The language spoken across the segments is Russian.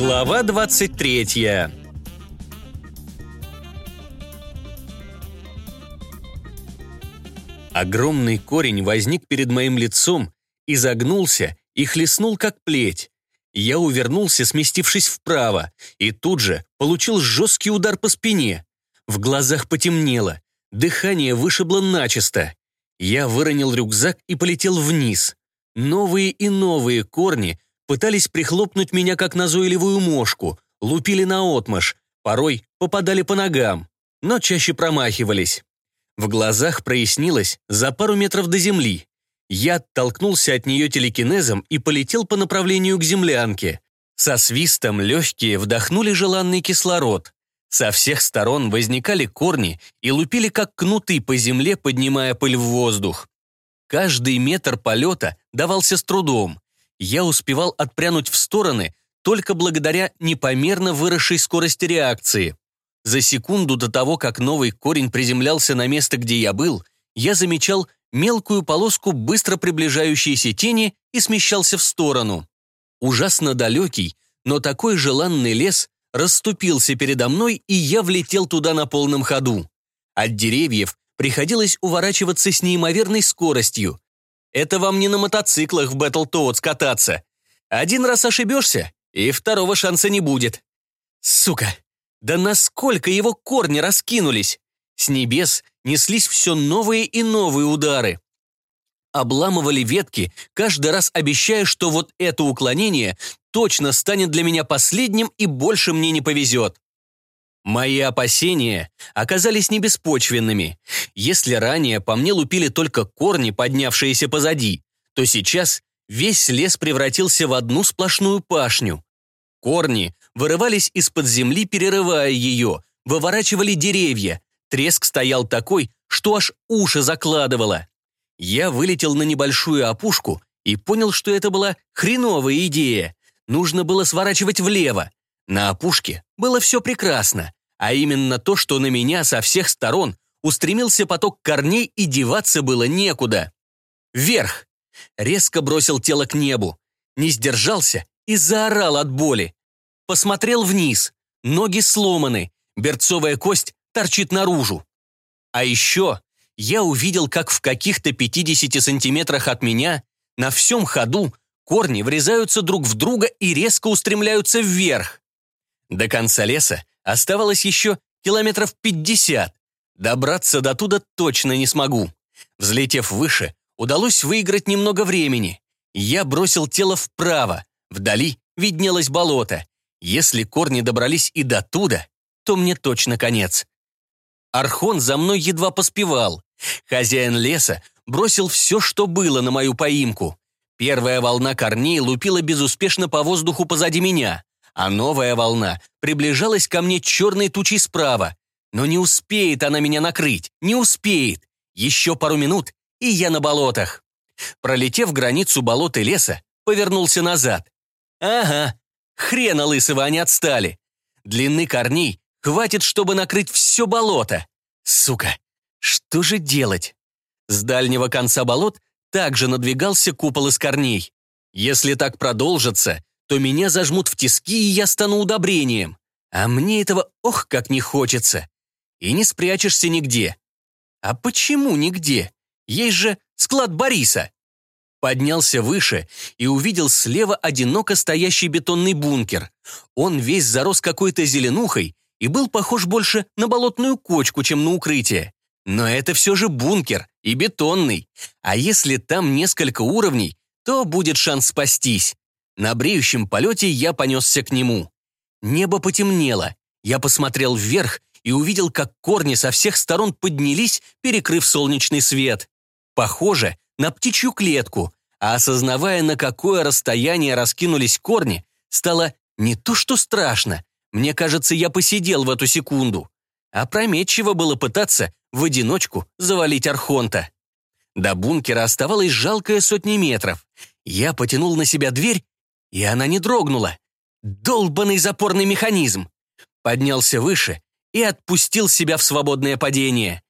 Глава 23 Огромный корень возник перед моим лицом, изогнулся и хлестнул как плеть. Я увернулся, сместившись вправо, и тут же получил жесткий удар по спине. В глазах потемнело, дыхание вышибло начисто. Я выронил рюкзак и полетел вниз. Новые и новые корни пытались прихлопнуть меня как назойливую мошку, лупили наотмашь, порой попадали по ногам, но чаще промахивались. В глазах прояснилось за пару метров до земли. Я оттолкнулся от нее телекинезом и полетел по направлению к землянке. Со свистом легкие вдохнули желанный кислород. Со всех сторон возникали корни и лупили как кнуты по земле, поднимая пыль в воздух. Каждый метр полета давался с трудом. Я успевал отпрянуть в стороны только благодаря непомерно выросшей скорости реакции. За секунду до того, как новый корень приземлялся на место, где я был, я замечал мелкую полоску быстро приближающейся тени и смещался в сторону. Ужасно далекий, но такой желанный лес расступился передо мной, и я влетел туда на полном ходу. От деревьев приходилось уворачиваться с неимоверной скоростью. Это вам не на мотоциклах в Battletoads кататься. Один раз ошибешься, и второго шанса не будет. Сука, да насколько его корни раскинулись! С небес неслись все новые и новые удары. Обламывали ветки, каждый раз обещая, что вот это уклонение точно станет для меня последним и больше мне не повезет. Мои опасения оказались небеспочвенными. Если ранее по мне лупили только корни, поднявшиеся позади, то сейчас весь лес превратился в одну сплошную пашню. Корни вырывались из-под земли, перерывая ее, выворачивали деревья. Треск стоял такой, что аж уши закладывало. Я вылетел на небольшую опушку и понял, что это была хреновая идея. Нужно было сворачивать влево. На опушке было все прекрасно, а именно то, что на меня со всех сторон устремился поток корней и деваться было некуда. Вверх! Резко бросил тело к небу. Не сдержался и заорал от боли. Посмотрел вниз. Ноги сломаны, берцовая кость торчит наружу. А еще я увидел, как в каких-то 50 сантиметрах от меня на всем ходу корни врезаются друг в друга и резко устремляются вверх. До конца леса оставалось еще километров 50. Добраться до туда точно не смогу. Взлетев выше, удалось выиграть немного времени. Я бросил тело вправо. Вдали виднелось болото. Если корни добрались и до туда, то мне точно конец. Архон за мной едва поспевал. Хозяин леса бросил все, что было на мою поимку. Первая волна корней лупила безуспешно по воздуху позади меня, а новая волна приближалась ко мне черной тучей справа. Но не успеет она меня накрыть, не успеет. Еще пару минут, и я на болотах. Пролетев границу болот и леса, повернулся назад. Ага, хрена лысого они отстали. Длины корней хватит, чтобы накрыть все болото. Сука, что же делать? С дальнего конца болот также надвигался купол из корней. Если так продолжится, то меня зажмут в тиски, и я стану удобрением. А мне этого ох как не хочется. И не спрячешься нигде. А почему нигде? Есть же склад Бориса. Поднялся выше и увидел слева одиноко стоящий бетонный бункер. Он весь зарос какой-то зеленухой и был похож больше на болотную кочку, чем на укрытие. Но это все же бункер и бетонный. А если там несколько уровней, то будет шанс спастись. На бреющем полете я понесся к нему. Небо потемнело. Я посмотрел вверх и увидел, как корни со всех сторон поднялись, перекрыв солнечный свет. Похоже на птичью клетку, а осознавая, на какое расстояние раскинулись корни, стало не то что страшно. Мне кажется, я посидел в эту секунду. Опрометчиво было пытаться в одиночку завалить Архонта. До бункера оставалось жалкое сотни метров. Я потянул на себя дверь, и она не дрогнула. Долбанный запорный механизм. Поднялся выше и отпустил себя в свободное падение.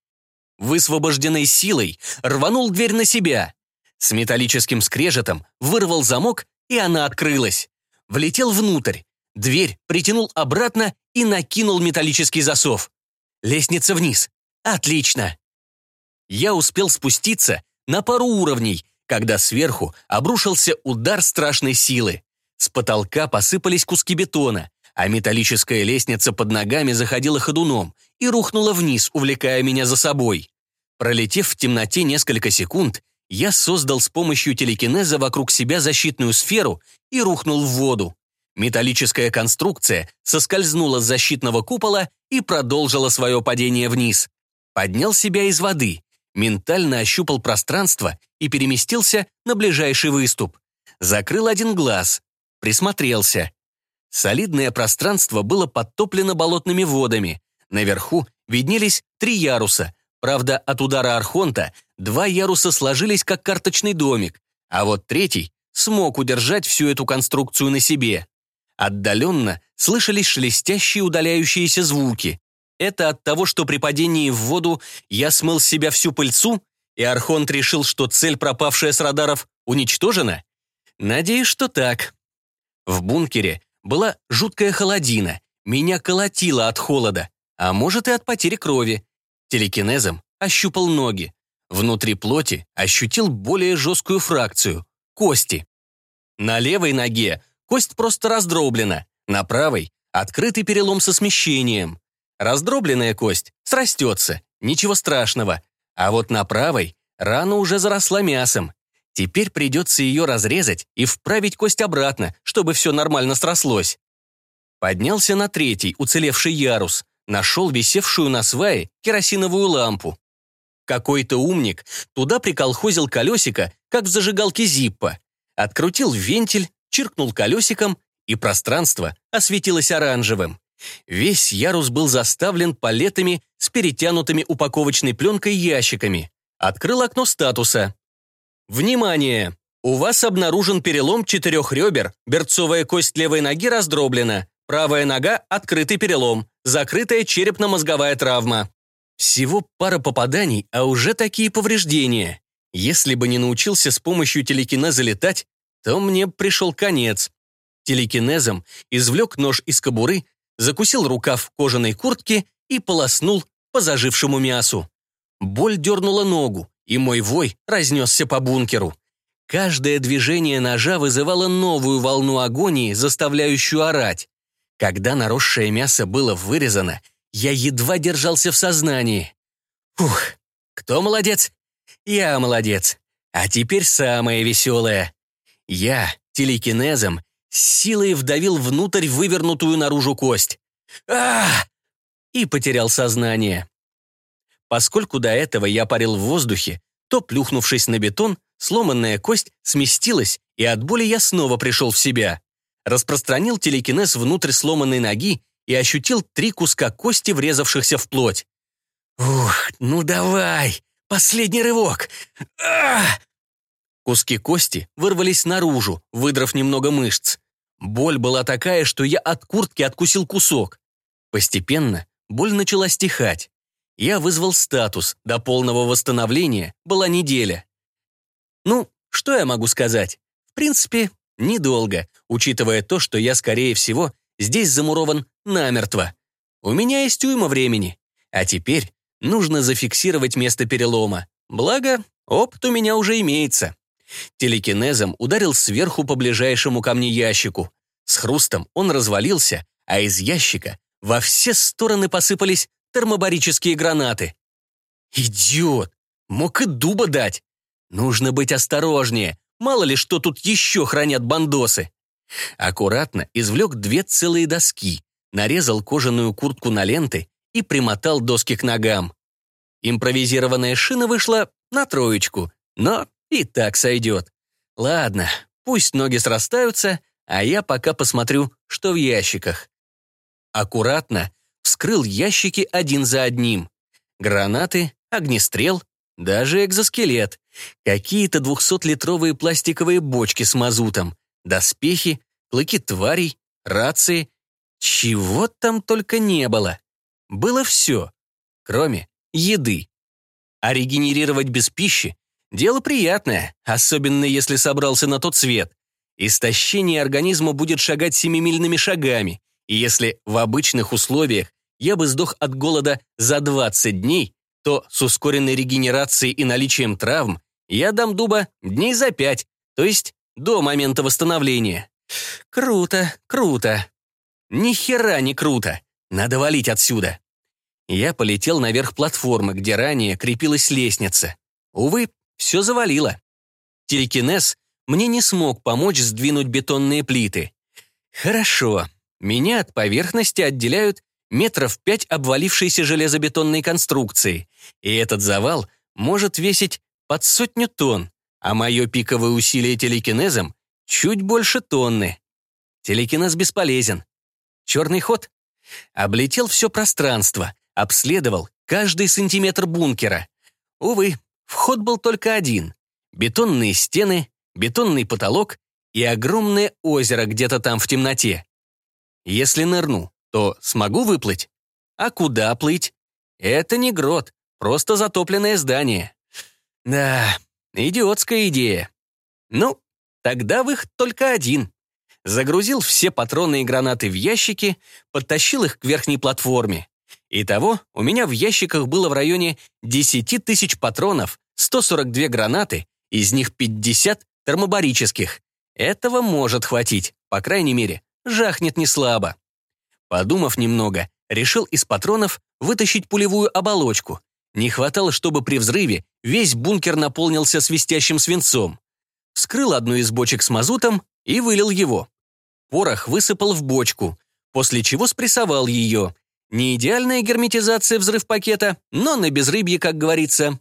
Высвобожденной силой рванул дверь на себя. С металлическим скрежетом вырвал замок, и она открылась. Влетел внутрь. Дверь притянул обратно и накинул металлический засов. Лестница вниз. Отлично. Я успел спуститься на пару уровней, когда сверху обрушился удар страшной силы. С потолка посыпались куски бетона, а металлическая лестница под ногами заходила ходуном и рухнула вниз, увлекая меня за собой. Пролетев в темноте несколько секунд, я создал с помощью телекинеза вокруг себя защитную сферу и рухнул в воду. Металлическая конструкция соскользнула с защитного купола и продолжила свое падение вниз. Поднял себя из воды, ментально ощупал пространство и переместился на ближайший выступ. Закрыл один глаз, присмотрелся. Солидное пространство было подтоплено болотными водами. Наверху виднелись три яруса. Правда, от удара Архонта два яруса сложились как карточный домик, а вот третий смог удержать всю эту конструкцию на себе. Отдаленно слышались шелестящие удаляющиеся звуки. Это от того, что при падении в воду я смыл с себя всю пыльцу, и Архонт решил, что цель, пропавшая с радаров, уничтожена? Надеюсь, что так. В бункере была жуткая холодина, меня колотило от холода, а может и от потери крови. Телекинезом ощупал ноги. Внутри плоти ощутил более жесткую фракцию – кости. На левой ноге кость просто раздроблена, на правой – открытый перелом со смещением. Раздробленная кость срастется, ничего страшного. А вот на правой рана уже заросла мясом. Теперь придется ее разрезать и вправить кость обратно, чтобы все нормально срослось. Поднялся на третий, уцелевший ярус, нашел висевшую на свае керосиновую лампу. Какой-то умник туда приколхозил колесико, как в зажигалке Зиппа. Открутил вентиль, чиркнул колесиком, и пространство осветилось оранжевым. Весь ярус был заставлен палетами с перетянутыми упаковочной пленкой ящиками. Открыл окно статуса. Внимание! У вас обнаружен перелом четырех ребер, берцовая кость левой ноги раздроблена, правая нога – открытый перелом, закрытая черепно-мозговая травма. Всего пара попаданий, а уже такие повреждения. Если бы не научился с помощью телекинеза летать, то мне пришел конец. Телекинезом извлек нож из кобуры, закусил рукав кожаной куртки и полоснул по зажившему мясу. Боль дернула ногу, и мой вой разнесся по бункеру. Каждое движение ножа вызывало новую волну агонии, заставляющую орать. Когда наросшее мясо было вырезано, я едва держался в сознании. Ух, кто молодец? Я молодец. А теперь самое веселое. Я телекинезом силой вдавил внутрь вывернутую наружу кость. а И потерял сознание. Поскольку до этого я парил в воздухе, то, плюхнувшись на бетон, сломанная кость сместилась, и от боли я снова пришел в себя. Распространил телекинез внутрь сломанной ноги и ощутил три куска кости, врезавшихся в плоть. «Ух, ну давай! Последний рывок! а Куски кости вырвались наружу, выдрав немного мышц. Боль была такая, что я от куртки откусил кусок. Постепенно боль начала стихать. Я вызвал статус, до полного восстановления была неделя. Ну, что я могу сказать? В принципе, недолго, учитывая то, что я, скорее всего, здесь замурован намертво. У меня есть уйма времени. А теперь нужно зафиксировать место перелома. Благо, опыт у меня уже имеется. Телекинезом ударил сверху по ближайшему ко мне ящику. С хрустом он развалился, а из ящика во все стороны посыпались термобарические гранаты. «Идиот! Мог и дуба дать! Нужно быть осторожнее, мало ли что тут еще хранят бандосы!» Аккуратно извлек две целые доски, нарезал кожаную куртку на ленты и примотал доски к ногам. Импровизированная шина вышла на троечку, но и так сойдет. Ладно, пусть ноги срастаются, а я пока посмотрю, что в ящиках. Аккуратно вскрыл ящики один за одним. Гранаты, огнестрел, даже экзоскелет. Какие-то двухсотлитровые пластиковые бочки с мазутом, доспехи, клыки тварей, рации. Чего там только не было. Было все, кроме еды. А регенерировать без пищи Дело приятное, особенно если собрался на тот свет. истощение организма будет шагать семимильными шагами, и если в обычных условиях я бы сдох от голода за 20 дней, то с ускоренной регенерацией и наличием травм я дам дуба дней за пять, то есть до момента восстановления. Круто, круто. Ни хера не круто. Надо валить отсюда. Я полетел наверх платформы, где ранее крепилась лестница. Увы, все завалило. Телекинез мне не смог помочь сдвинуть бетонные плиты. Хорошо, меня от поверхности отделяют метров пять обвалившейся железобетонной конструкции, и этот завал может весить под сотню тонн, а мое пиковое усилие телекинезом чуть больше тонны. Телекинез бесполезен. Черный ход? Облетел все пространство, обследовал каждый сантиметр бункера. Увы, вход был только один. Бетонные стены, бетонный потолок и огромное озеро где-то там в темноте. Если нырну, то смогу выплыть? А куда плыть? Это не грот, просто затопленное здание. Да, идиотская идея. Ну, тогда выход только один. Загрузил все патроны и гранаты в ящики, подтащил их к верхней платформе. Итого у меня в ящиках было в районе 10 тысяч патронов, 142 гранаты, из них 50 термобарических. Этого может хватить, по крайней мере, жахнет не слабо. Подумав немного, решил из патронов вытащить пулевую оболочку. Не хватало, чтобы при взрыве весь бункер наполнился свистящим свинцом. Вскрыл одну из бочек с мазутом и вылил его. Порох высыпал в бочку, после чего спрессовал ее. Не идеальная герметизация взрыв пакета, но на безрыбье, как говорится.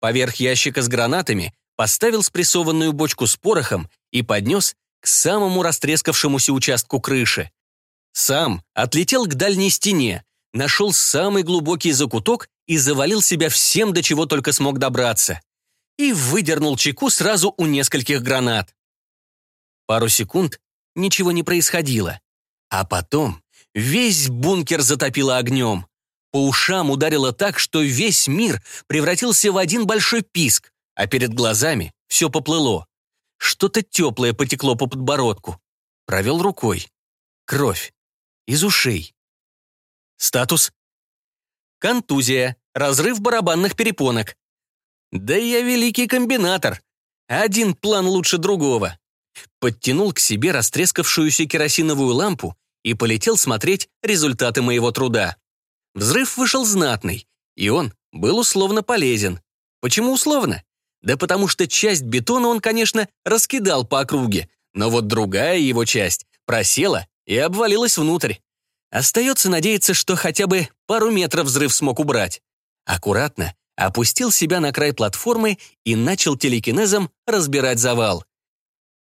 Поверх ящика с гранатами поставил спрессованную бочку с порохом и поднес к самому растрескавшемуся участку крыши. Сам отлетел к дальней стене, нашел самый глубокий закуток и завалил себя всем, до чего только смог добраться. И выдернул чеку сразу у нескольких гранат. Пару секунд ничего не происходило. А потом весь бункер затопило огнем. По ушам ударило так, что весь мир превратился в один большой писк, а перед глазами все поплыло. Что-то теплое потекло по подбородку. Провел рукой. Кровь из ушей. Статус? Контузия, разрыв барабанных перепонок. Да я великий комбинатор. Один план лучше другого. Подтянул к себе растрескавшуюся керосиновую лампу и полетел смотреть результаты моего труда. Взрыв вышел знатный, и он был условно полезен. Почему условно? Да потому что часть бетона он, конечно, раскидал по округе, но вот другая его часть просела и обвалилась внутрь. Остается надеяться, что хотя бы пару метров взрыв смог убрать. Аккуратно опустил себя на край платформы и начал телекинезом разбирать завал.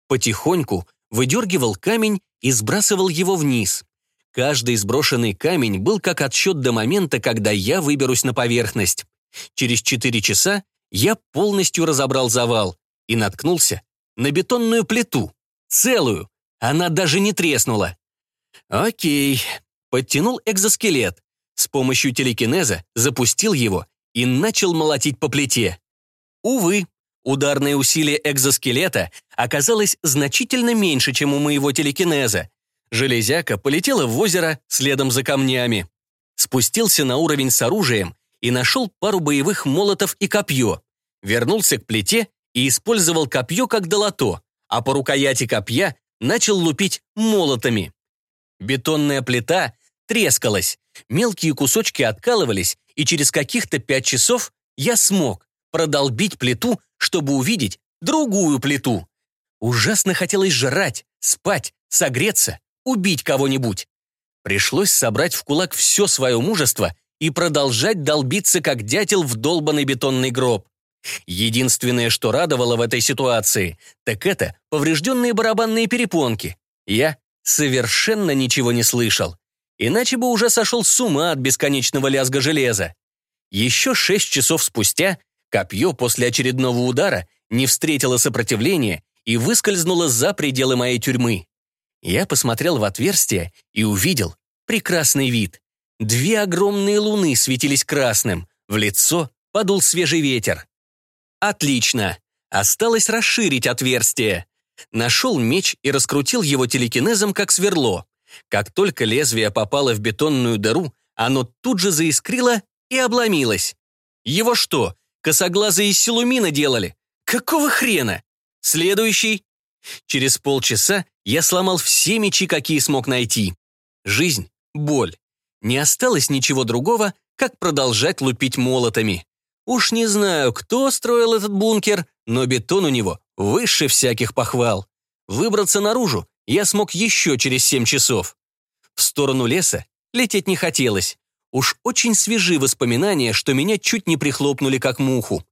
Потихоньку выдергивал камень и сбрасывал его вниз. Каждый сброшенный камень был как отсчет до момента, когда я выберусь на поверхность. Через четыре часа я полностью разобрал завал и наткнулся на бетонную плиту. Целую. Она даже не треснула. Окей. Подтянул экзоскелет. С помощью телекинеза запустил его и начал молотить по плите. Увы, ударное усилие экзоскелета оказалось значительно меньше, чем у моего телекинеза. Железяка полетела в озеро следом за камнями. Спустился на уровень с оружием и нашел пару боевых молотов и копье. Вернулся к плите и использовал копье как долото, а по рукояти копья начал лупить молотами. Бетонная плита трескалась, мелкие кусочки откалывались, и через каких-то пять часов я смог продолбить плиту, чтобы увидеть другую плиту. Ужасно хотелось жрать, спать, согреться, убить кого-нибудь. Пришлось собрать в кулак все свое мужество и продолжать долбиться, как дятел в долбанный бетонный гроб. Единственное, что радовало в этой ситуации, так это поврежденные барабанные перепонки. Я совершенно ничего не слышал. Иначе бы уже сошел с ума от бесконечного лязга железа. Еще шесть часов спустя копье после очередного удара не встретило сопротивления и выскользнуло за пределы моей тюрьмы. Я посмотрел в отверстие и увидел прекрасный вид. Две огромные луны светились красным, в лицо подул свежий ветер. Отлично. Осталось расширить отверстие. Нашел меч и раскрутил его телекинезом, как сверло. Как только лезвие попало в бетонную дыру, оно тут же заискрило и обломилось. Его что, косоглазые из силумина делали? Какого хрена? Следующий. Через полчаса я сломал все мечи, какие смог найти. Жизнь — боль. Не осталось ничего другого, как продолжать лупить молотами. Уж не знаю, кто строил этот бункер, но бетон у него выше всяких похвал. Выбраться наружу я смог еще через семь часов. В сторону леса лететь не хотелось. Уж очень свежи воспоминания, что меня чуть не прихлопнули как муху.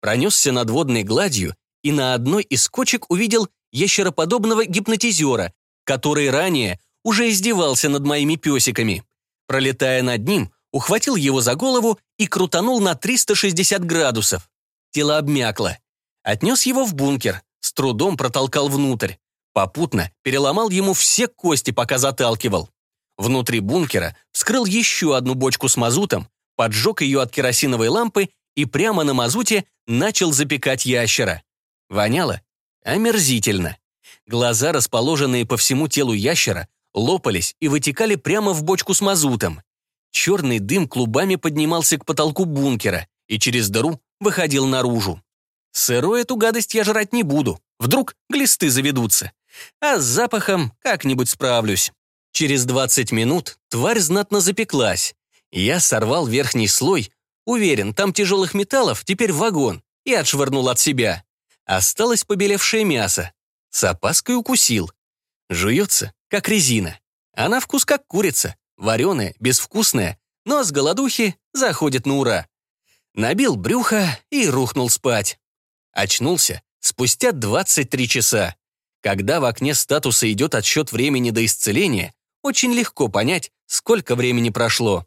Пронесся над водной гладью и на одной из кочек увидел ящероподобного гипнотизера, который ранее уже издевался над моими песиками. Пролетая над ним, ухватил его за голову и крутанул на 360 градусов. Тело обмякло. Отнес его в бункер, с трудом протолкал внутрь. Попутно переломал ему все кости, пока заталкивал. Внутри бункера вскрыл еще одну бочку с мазутом, поджег ее от керосиновой лампы и прямо на мазуте начал запекать ящера. Воняло омерзительно. Глаза, расположенные по всему телу ящера, лопались и вытекали прямо в бочку с мазутом. Черный дым клубами поднимался к потолку бункера и через дыру выходил наружу. Сырой эту гадость я жрать не буду. Вдруг глисты заведутся. А с запахом как-нибудь справлюсь. Через 20 минут тварь знатно запеклась. Я сорвал верхний слой. Уверен, там тяжелых металлов теперь вагон. И отшвырнул от себя. Осталось побелевшее мясо. С опаской укусил. Жуется, как резина. А на вкус как курица. Вареная, безвкусная, но с голодухи заходит на ура. Набил брюхо и рухнул спать. Очнулся спустя 23 часа. Когда в окне статуса идет отсчет времени до исцеления, очень легко понять, сколько времени прошло.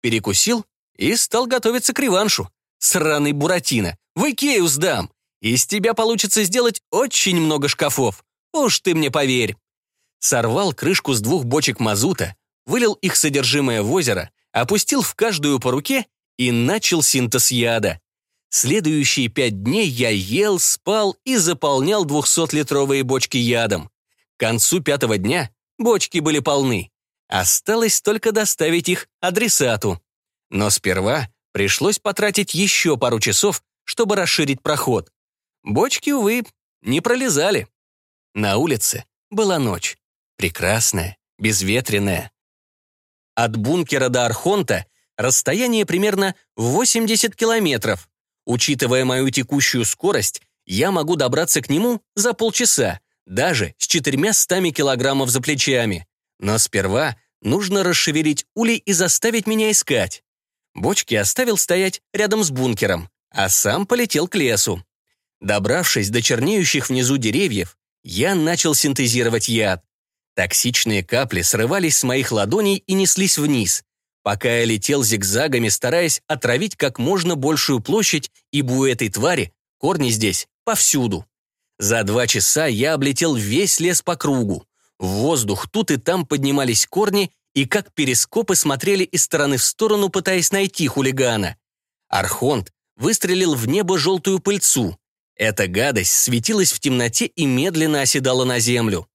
Перекусил и стал готовиться к реваншу. Сраный Буратино, в Икею сдам. Из тебя получится сделать очень много шкафов. Уж ты мне поверь. Сорвал крышку с двух бочек мазута, вылил их содержимое в озеро, опустил в каждую по руке и начал синтез яда. Следующие пять дней я ел, спал и заполнял 200-литровые бочки ядом. К концу пятого дня бочки были полны. Осталось только доставить их адресату. Но сперва пришлось потратить еще пару часов, чтобы расширить проход. Бочки, увы, не пролезали. На улице была ночь. Прекрасная, безветренная. От бункера до Архонта расстояние примерно 80 километров. Учитывая мою текущую скорость, я могу добраться к нему за полчаса, даже с четырьмя стами килограммов за плечами. Но сперва нужно расшевелить улей и заставить меня искать. Бочки оставил стоять рядом с бункером, а сам полетел к лесу. Добравшись до чернеющих внизу деревьев, я начал синтезировать яд. Токсичные капли срывались с моих ладоней и неслись вниз. Пока я летел зигзагами, стараясь отравить как можно большую площадь, ибо у этой твари корни здесь повсюду. За два часа я облетел весь лес по кругу. В воздух тут и там поднимались корни и как перископы смотрели из стороны в сторону, пытаясь найти хулигана. Архонт выстрелил в небо желтую пыльцу. Эта гадость светилась в темноте и медленно оседала на землю.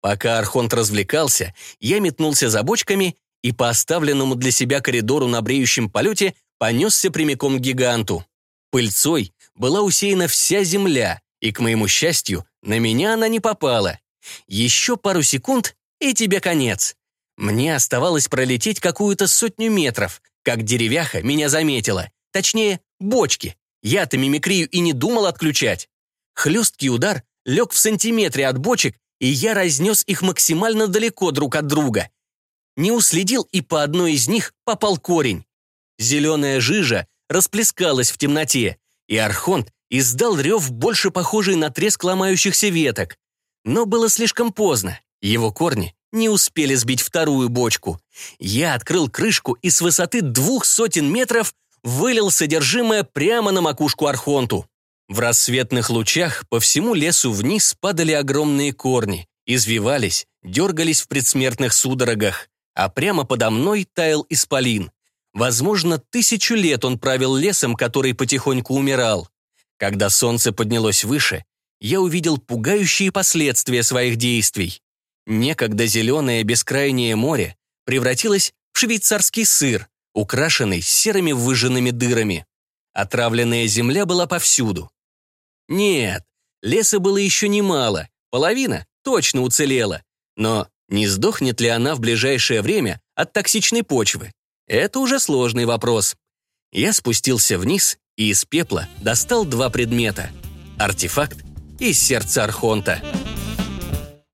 Пока Архонт развлекался, я метнулся за бочками и по оставленному для себя коридору на бреющем полете понесся прямиком к гиганту. Пыльцой была усеяна вся земля, и, к моему счастью, на меня она не попала. Еще пару секунд, и тебе конец. Мне оставалось пролететь какую-то сотню метров, как деревяха меня заметила. Точнее, бочки. Я-то мимикрию и не думал отключать. Хлесткий удар лег в сантиметре от бочек и я разнес их максимально далеко друг от друга. Не уследил, и по одной из них попал корень. Зеленая жижа расплескалась в темноте, и Архонт издал рев, больше похожий на треск ломающихся веток. Но было слишком поздно. Его корни не успели сбить вторую бочку. Я открыл крышку и с высоты двух сотен метров вылил содержимое прямо на макушку Архонту. В рассветных лучах по всему лесу вниз падали огромные корни, извивались, дергались в предсмертных судорогах, а прямо подо мной таял исполин. Возможно, тысячу лет он правил лесом, который потихоньку умирал. Когда солнце поднялось выше, я увидел пугающие последствия своих действий. Некогда зеленое бескрайнее море превратилось в швейцарский сыр, украшенный серыми выжженными дырами. Отравленная земля была повсюду. Нет, леса было еще немало, половина точно уцелела. Но не сдохнет ли она в ближайшее время от токсичной почвы? Это уже сложный вопрос. Я спустился вниз и из пепла достал два предмета. Артефакт и сердце Архонта.